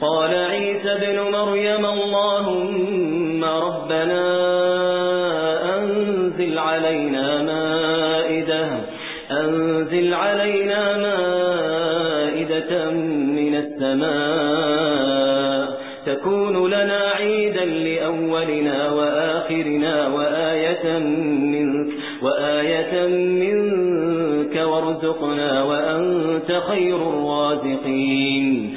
قال عيسى بن مريم اللهم ربنا أنزل علينا مائدة أنزل علينا مائدة من السماء تكون لنا عيدا لأولنا وآخرنا وآية منك وآية منك وارزقنا وأنت خير الرازقين.